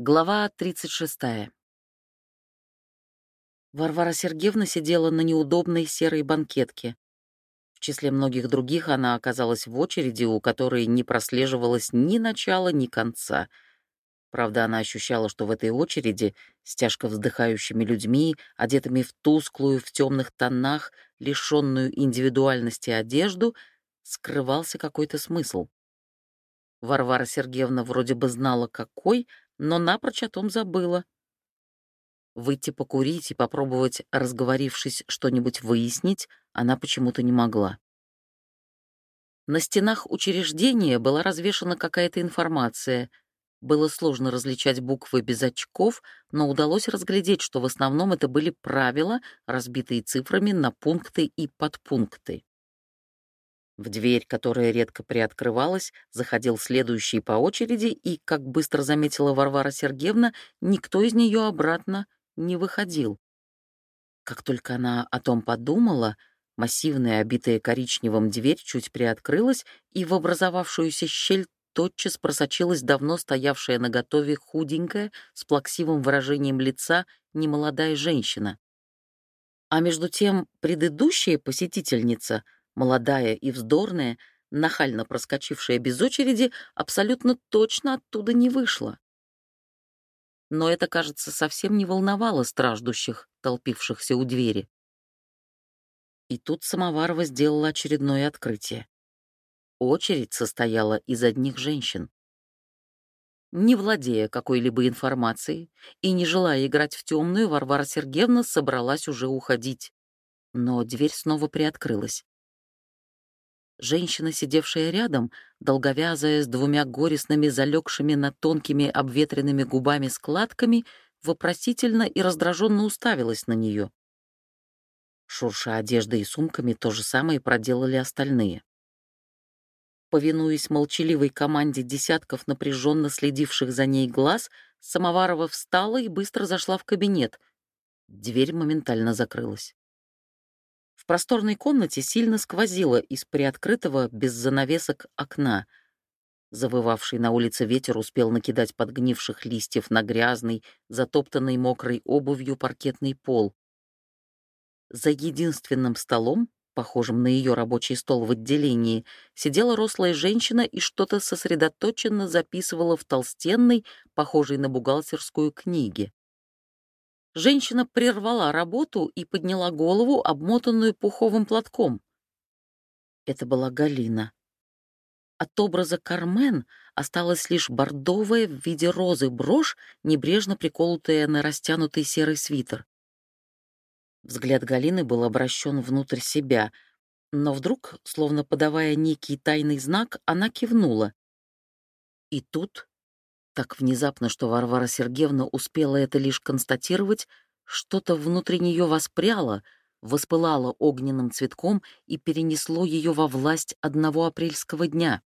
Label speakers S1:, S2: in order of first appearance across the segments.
S1: Глава 36. Варвара Сергеевна сидела на неудобной серой банкетке. В числе многих других она оказалась в очереди, у которой не прослеживалось ни начала, ни конца. Правда, она ощущала, что в этой очереди, с тяжко вздыхающими людьми, одетыми в тусклую, в темных тонах, лишенную индивидуальности одежду, скрывался какой-то смысл. Варвара Сергеевна вроде бы знала, какой, но напрочь о том забыла. Выйти покурить и попробовать, разговорившись, что-нибудь выяснить, она почему-то не могла. На стенах учреждения была развешана какая-то информация. Было сложно различать буквы без очков, но удалось разглядеть, что в основном это были правила, разбитые цифрами на пункты и подпункты. В дверь, которая редко приоткрывалась, заходил следующий по очереди, и, как быстро заметила Варвара Сергеевна, никто из нее обратно не выходил. Как только она о том подумала, массивная, обитая коричневым дверь чуть приоткрылась, и в образовавшуюся щель тотчас просочилась давно стоявшая на готове худенькая, с плаксивым выражением лица, немолодая женщина. А между тем предыдущая посетительница — молодая и вздорная, нахально проскочившая без очереди, абсолютно точно оттуда не вышла. Но это, кажется, совсем не волновало страждущих, толпившихся у двери. И тут Самоварова сделала очередное открытие. Очередь состояла из одних женщин. Не владея какой-либо информацией и не желая играть в темную, Варвара Сергеевна собралась уже уходить. Но дверь снова приоткрылась. Женщина, сидевшая рядом, долговязая, с двумя горестными, залегшими на тонкими обветренными губами складками, вопросительно и раздраженно уставилась на нее. Шурша одеждой и сумками, то же самое проделали остальные. Повинуясь молчаливой команде десятков напряженно следивших за ней глаз, Самоварова встала и быстро зашла в кабинет. Дверь моментально закрылась просторной комнате сильно сквозило из приоткрытого, без занавесок, окна. Завывавший на улице ветер успел накидать подгнивших листьев на грязный, затоптанный мокрой обувью паркетный пол. За единственным столом, похожим на ее рабочий стол в отделении, сидела рослая женщина и что-то сосредоточенно записывала в толстенной, похожей на бухгалтерскую книге. Женщина прервала работу и подняла голову, обмотанную пуховым платком. Это была Галина. От образа Кармен осталась лишь бордовая в виде розы брошь, небрежно приколотая на растянутый серый свитер. Взгляд Галины был обращен внутрь себя, но вдруг, словно подавая некий тайный знак, она кивнула. И тут так внезапно, что Варвара Сергеевна успела это лишь констатировать, что-то внутри нее воспряло, воспылало огненным цветком и перенесло ее во власть одного апрельского дня.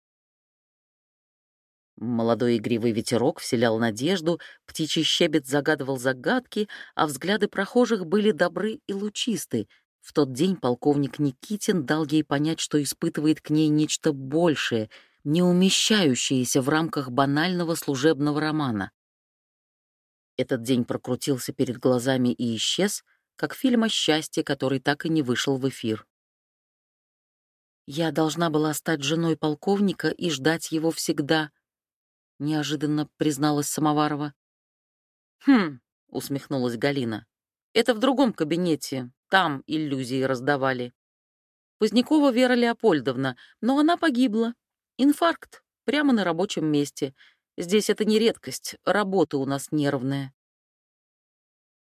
S1: Молодой игривый ветерок вселял надежду, птичий щебет загадывал загадки, а взгляды прохожих были добры и лучисты. В тот день полковник Никитин дал ей понять, что испытывает к ней нечто большее — не умещающиеся в рамках банального служебного романа. Этот день прокрутился перед глазами и исчез, как фильм о счастье, который так и не вышел в эфир. «Я должна была стать женой полковника и ждать его всегда», — неожиданно призналась Самоварова. «Хм», — усмехнулась Галина, — «это в другом кабинете, там иллюзии раздавали. Позднякова Вера Леопольдовна, но она погибла. Инфаркт. Прямо на рабочем месте. Здесь это не редкость. Работа у нас нервная.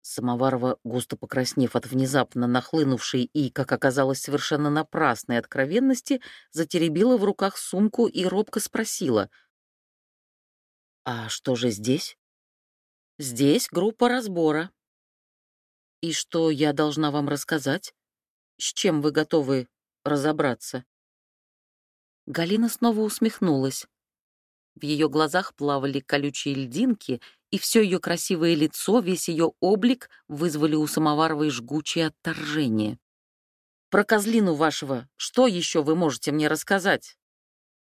S1: Самоварова, густо покраснев от внезапно нахлынувшей и, как оказалось, совершенно напрасной откровенности, затеребила в руках сумку и робко спросила. «А что же здесь?» «Здесь группа разбора». «И что я должна вам рассказать? С чем вы готовы разобраться?» Галина снова усмехнулась. В ее глазах плавали колючие льдинки, и все ее красивое лицо, весь ее облик вызвали у Самоваровой жгучее отторжение. «Про козлину вашего что еще вы можете мне рассказать?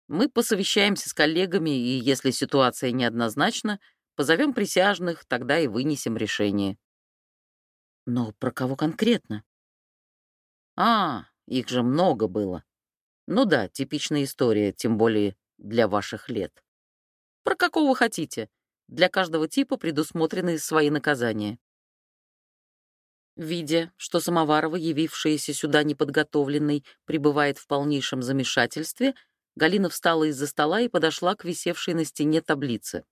S1: Мы посовещаемся с коллегами, и если ситуация неоднозначна, Позовем присяжных, тогда и вынесем решение». «Но про кого конкретно?» «А, их же много было. Ну да, типичная история, тем более для ваших лет. Про какого хотите? Для каждого типа предусмотрены свои наказания». Видя, что Самоварова, явившаяся сюда неподготовленной, пребывает в полнейшем замешательстве, Галина встала из-за стола и подошла к висевшей на стене таблице.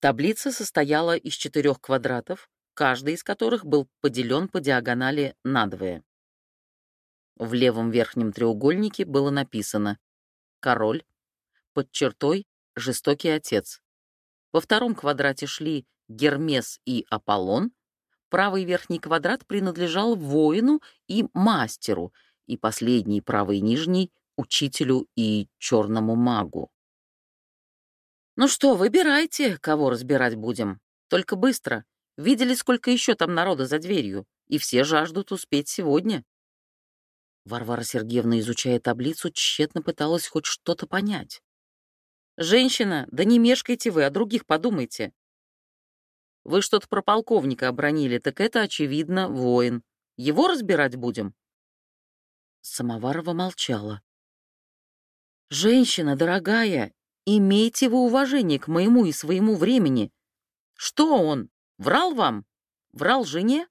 S1: Таблица состояла из четырех квадратов, каждый из которых был поделен по диагонали надвое. В левом верхнем треугольнике было написано «Король», под чертой «Жестокий отец». Во втором квадрате шли Гермес и Аполлон, правый верхний квадрат принадлежал воину и мастеру, и последний правый нижний — учителю и черному магу. «Ну что, выбирайте, кого разбирать будем. Только быстро. Видели, сколько еще там народа за дверью, и все жаждут успеть сегодня». Варвара Сергеевна, изучая таблицу, тщетно пыталась хоть что-то понять. «Женщина, да не мешкайте вы, о других подумайте. Вы что-то про полковника обронили, так это, очевидно, воин. Его разбирать будем?» Самоварова молчала. «Женщина, дорогая, имейте вы уважение к моему и своему времени. Что он, врал вам? Врал жене?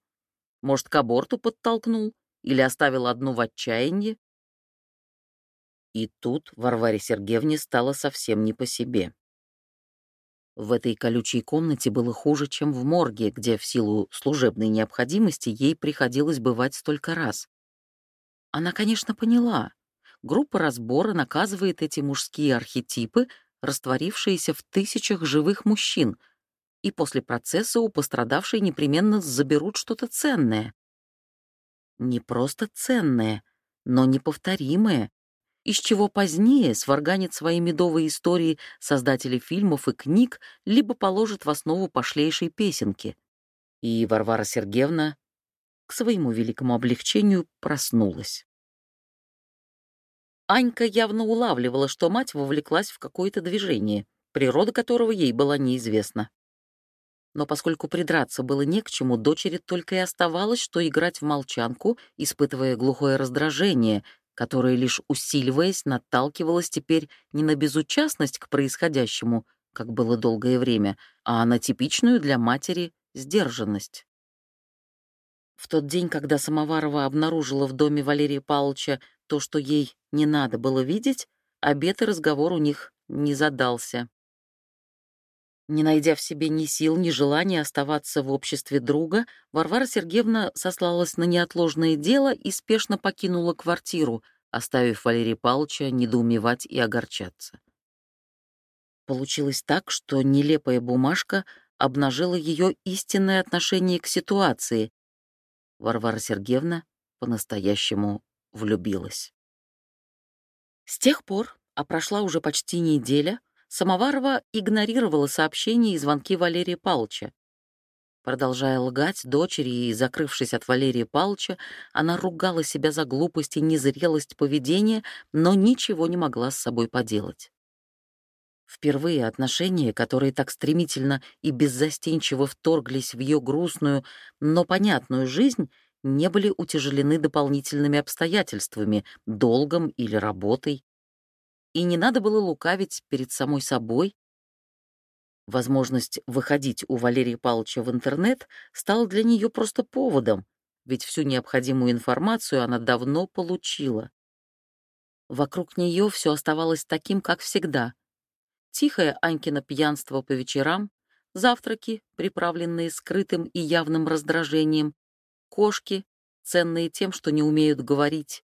S1: Может, к аборту подтолкнул? Или оставил одну в отчаянии? И тут Варваре Сергеевне стало совсем не по себе. В этой колючей комнате было хуже, чем в морге, где в силу служебной необходимости ей приходилось бывать столько раз. Она, конечно, поняла. Группа разбора наказывает эти мужские архетипы, растворившиеся в тысячах живых мужчин, и после процесса у пострадавшей непременно заберут что-то ценное. Не просто ценное, но неповторимое, из чего позднее сварганит свои медовые истории создатели фильмов и книг, либо положит в основу пошлейшей песенки. И Варвара Сергеевна, к своему великому облегчению, проснулась. Анька явно улавливала, что мать вовлеклась в какое-то движение, природа которого ей была неизвестна но поскольку придраться было не к чему, дочери только и оставалось, что играть в молчанку, испытывая глухое раздражение, которое, лишь усиливаясь, наталкивалось теперь не на безучастность к происходящему, как было долгое время, а на типичную для матери сдержанность. В тот день, когда Самоварова обнаружила в доме Валерия Павловича то, что ей не надо было видеть, обед и разговор у них не задался. Не найдя в себе ни сил, ни желания оставаться в обществе друга, Варвара Сергеевна сослалась на неотложное дело и спешно покинула квартиру, оставив Валерия Павловича недоумевать и огорчаться. Получилось так, что нелепая бумажка обнажила ее истинное отношение к ситуации. Варвара Сергеевна по-настоящему влюбилась. С тех пор, а прошла уже почти неделя, Самоварова игнорировала сообщения и звонки Валерия Палча. Продолжая лгать дочери и закрывшись от Валерия Палча, она ругала себя за глупость и незрелость поведения, но ничего не могла с собой поделать. Впервые отношения, которые так стремительно и беззастенчиво вторглись в ее грустную, но понятную жизнь, не были утяжелены дополнительными обстоятельствами, долгом или работой и не надо было лукавить перед самой собой. Возможность выходить у Валерия Павловича в интернет стала для нее просто поводом, ведь всю необходимую информацию она давно получила. Вокруг нее все оставалось таким, как всегда. Тихое Анькино пьянство по вечерам, завтраки, приправленные скрытым и явным раздражением, кошки, ценные тем, что не умеют говорить,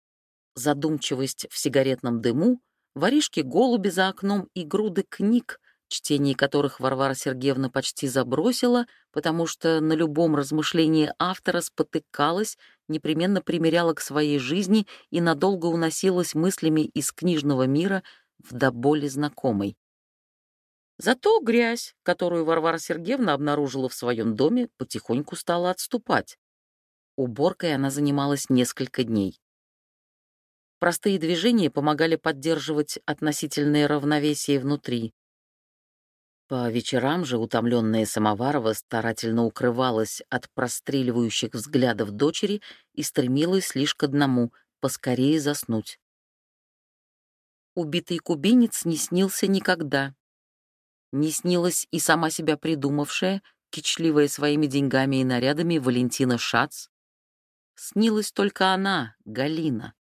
S1: задумчивость в сигаретном дыму — воришки-голуби за окном и груды книг, чтение которых Варвара Сергеевна почти забросила, потому что на любом размышлении автора спотыкалась, непременно примеряла к своей жизни и надолго уносилась мыслями из книжного мира в до боли знакомой. Зато грязь, которую Варвара Сергеевна обнаружила в своем доме, потихоньку стала отступать. Уборкой она занималась несколько дней. Простые движения помогали поддерживать относительное равновесие внутри. По вечерам же утомленная Самоварова старательно укрывалась от простреливающих взглядов дочери и стремилась лишь к одному — поскорее заснуть. Убитый кубинец не снился никогда. Не снилась и сама себя придумавшая, кичливая своими деньгами и нарядами Валентина Шац. Снилась только она, Галина.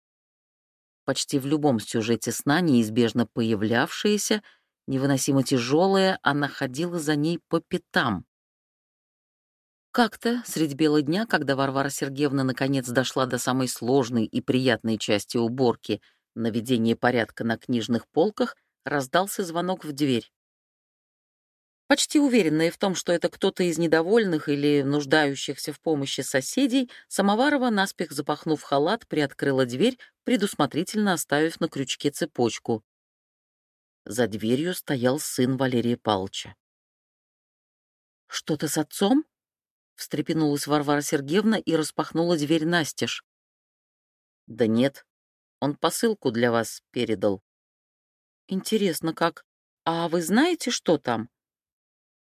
S1: Почти в любом сюжете сна неизбежно появлявшаяся — невыносимо тяжелая, она ходила за ней по пятам. Как-то, средь бела дня, когда Варвара Сергеевна наконец дошла до самой сложной и приятной части уборки — наведения порядка на книжных полках, раздался звонок в дверь. Почти уверенная в том, что это кто-то из недовольных или нуждающихся в помощи соседей, Самоварова, наспех запахнув халат, приоткрыла дверь, предусмотрительно оставив на крючке цепочку. За дверью стоял сын Валерия Палча. «Что-то с отцом?» — встрепенулась Варвара Сергеевна и распахнула дверь настежь. «Да нет, он посылку для вас передал». «Интересно, как? А вы знаете, что там?»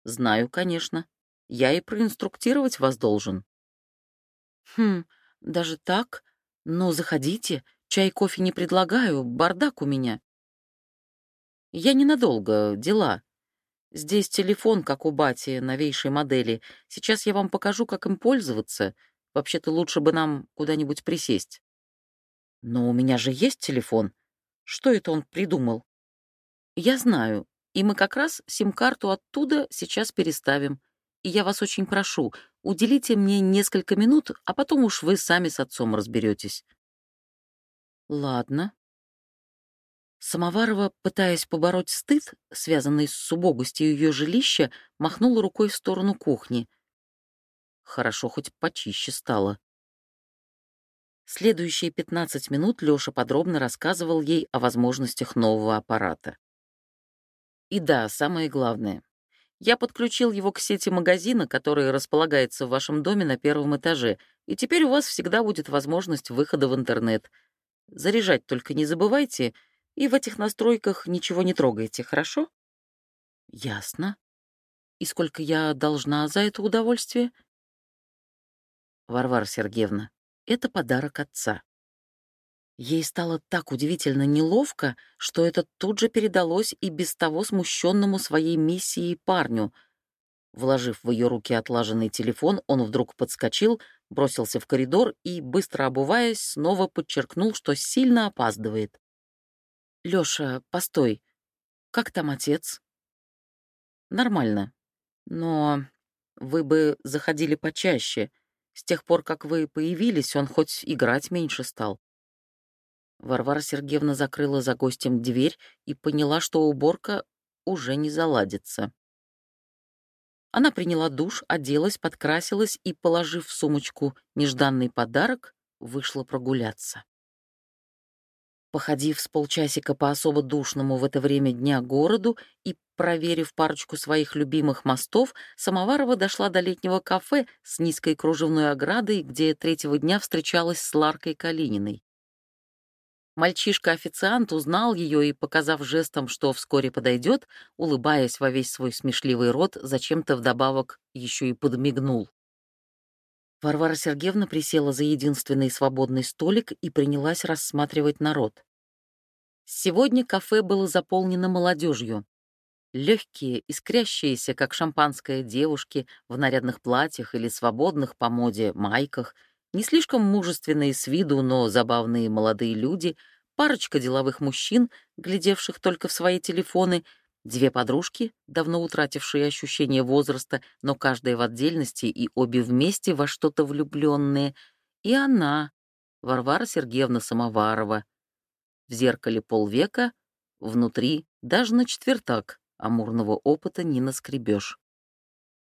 S1: «Знаю, конечно. Я и проинструктировать вас должен». «Хм, даже так? Ну, заходите. Чай, кофе не предлагаю, бардак у меня». Я ненадолго, дела. Здесь телефон, как у бати, новейшей модели. Сейчас я вам покажу, как им пользоваться. Вообще-то лучше бы нам куда-нибудь присесть. Но у меня же есть телефон. Что это он придумал? Я знаю, и мы как раз сим-карту оттуда сейчас переставим. И я вас очень прошу, уделите мне несколько минут, а потом уж вы сами с отцом разберетесь. Ладно, Самоварова, пытаясь побороть стыд, связанный с убогостью ее жилища, махнула рукой в сторону кухни. Хорошо, хоть почище стало. Следующие 15 минут Лёша подробно рассказывал ей о возможностях нового аппарата. И да, самое главное. Я подключил его к сети магазина, который располагается в вашем доме на первом этаже, и теперь у вас всегда будет возможность выхода в интернет. Заряжать только не забывайте — и в этих настройках ничего не трогайте, хорошо? Ясно. И сколько я должна за это удовольствие? Варвара Сергеевна, это подарок отца. Ей стало так удивительно неловко, что это тут же передалось и без того смущенному своей миссией парню. Вложив в ее руки отлаженный телефон, он вдруг подскочил, бросился в коридор и, быстро обуваясь, снова подчеркнул, что сильно опаздывает. Лёша, постой. Как там отец? Нормально. Но вы бы заходили почаще. С тех пор, как вы появились, он хоть играть меньше стал. Варвара Сергеевна закрыла за гостем дверь и поняла, что уборка уже не заладится. Она приняла душ, оделась, подкрасилась и, положив в сумочку нежданный подарок, вышла прогуляться. Походив с полчасика по особо душному в это время дня городу и проверив парочку своих любимых мостов, Самоварова дошла до летнего кафе с низкой кружевной оградой, где третьего дня встречалась с Ларкой Калининой. Мальчишка-официант узнал ее и, показав жестом, что вскоре подойдет, улыбаясь во весь свой смешливый рот, зачем-то вдобавок еще и подмигнул. Варвара Сергеевна присела за единственный свободный столик и принялась рассматривать народ. Сегодня кафе было заполнено молодежью. Легкие, искрящиеся, как шампанское девушки в нарядных платьях или свободных по моде майках, не слишком мужественные с виду, но забавные молодые люди, парочка деловых мужчин, глядевших только в свои телефоны — Две подружки, давно утратившие ощущение возраста, но каждая в отдельности и обе вместе во что-то влюбленные, и она, Варвара Сергеевна Самоварова. В зеркале полвека, внутри даже на четвертак амурного опыта не наскребешь.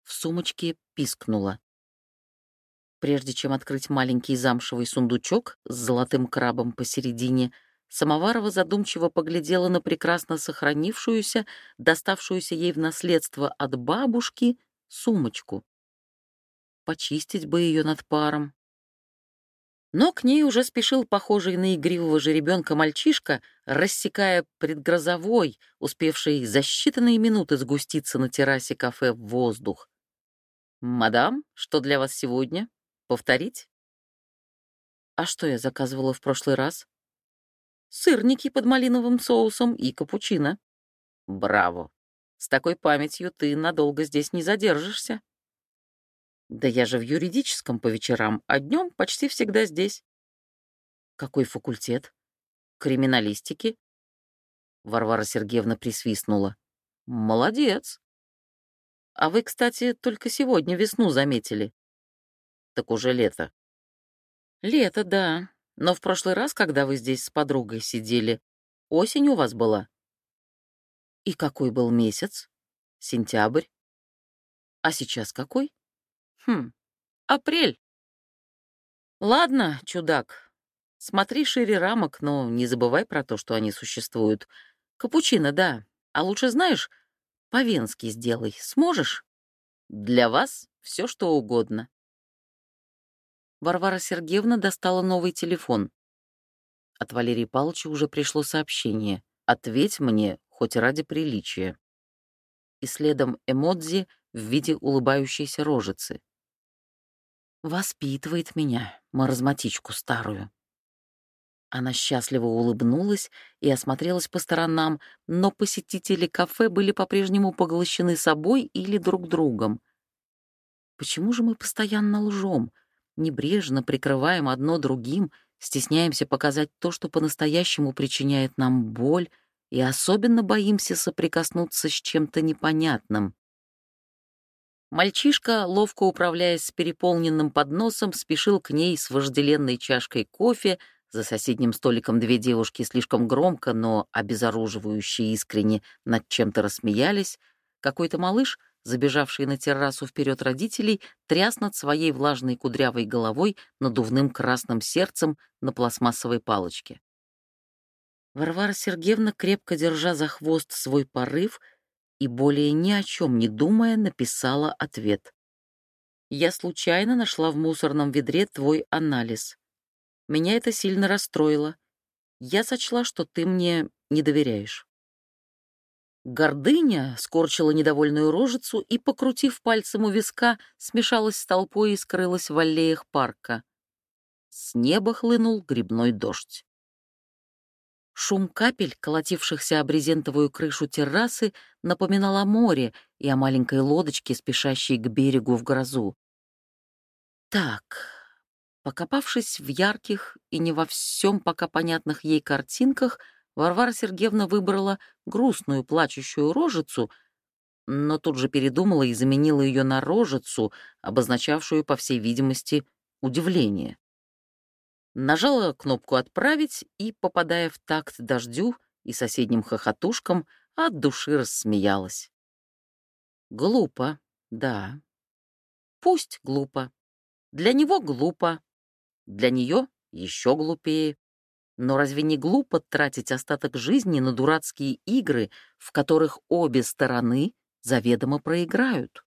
S1: В сумочке пискнула. Прежде чем открыть маленький замшевый сундучок с золотым крабом посередине, Самоварова задумчиво поглядела на прекрасно сохранившуюся, доставшуюся ей в наследство от бабушки, сумочку. Почистить бы ее над паром. Но к ней уже спешил похожий на игривого жеребенка мальчишка, рассекая предгрозовой, успевший за считанные минуты сгуститься на террасе кафе в воздух. «Мадам, что для вас сегодня? Повторить?» «А что я заказывала в прошлый раз?» «Сырники под малиновым соусом и капучино». «Браво! С такой памятью ты надолго здесь не задержишься». Да я же в юридическом по вечерам, а днем почти всегда здесь. Какой факультет? Криминалистики? Варвара Сергеевна присвистнула. Молодец. А вы, кстати, только сегодня весну заметили. Так уже лето. Лето, да. Но в прошлый раз, когда вы здесь с подругой сидели, осень у вас была. И какой был месяц? Сентябрь. А сейчас какой? Хм, апрель. Ладно, чудак, смотри шире рамок, но не забывай про то, что они существуют. Капучино, да. А лучше знаешь, по-венски сделай. Сможешь? Для вас все что угодно. Варвара Сергеевна достала новый телефон. От Валерии Павловича уже пришло сообщение. «Ответь мне, хоть ради приличия». И следом эмодзи в виде улыбающейся рожицы. Воспитывает меня, маразматичку старую. Она счастливо улыбнулась и осмотрелась по сторонам, но посетители кафе были по-прежнему поглощены собой или друг другом. Почему же мы постоянно лжем, небрежно прикрываем одно другим, стесняемся показать то, что по-настоящему причиняет нам боль, и особенно боимся соприкоснуться с чем-то непонятным? Мальчишка, ловко управляясь с переполненным подносом, спешил к ней с вожделенной чашкой кофе, за соседним столиком две девушки слишком громко, но обезоруживающе искренне над чем-то рассмеялись. Какой-то малыш, забежавший на террасу вперед родителей, тряс над своей влажной кудрявой головой надувным красным сердцем на пластмассовой палочке. Варвара Сергеевна, крепко держа за хвост свой порыв, и, более ни о чем не думая, написала ответ. «Я случайно нашла в мусорном ведре твой анализ. Меня это сильно расстроило. Я сочла, что ты мне не доверяешь». Гордыня скорчила недовольную рожицу и, покрутив пальцем у виска, смешалась с толпой и скрылась в аллеях парка. С неба хлынул грибной дождь. Шум капель, колотившихся о брезентовую крышу террасы, напоминал о море и о маленькой лодочке, спешащей к берегу в грозу. Так, покопавшись в ярких и не во всем пока понятных ей картинках, Варвара Сергеевна выбрала грустную плачущую рожицу, но тут же передумала и заменила ее на рожицу, обозначавшую, по всей видимости, удивление нажала кнопку «Отправить» и, попадая в такт дождю и соседним хохотушкам, от души рассмеялась. Глупо, да. Пусть глупо. Для него глупо. Для нее еще глупее. Но разве не глупо тратить остаток жизни на дурацкие игры, в которых обе стороны заведомо проиграют?